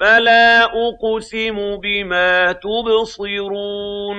فَلَا أُقْسِمُ بِمَا تُبْصِرُونَ.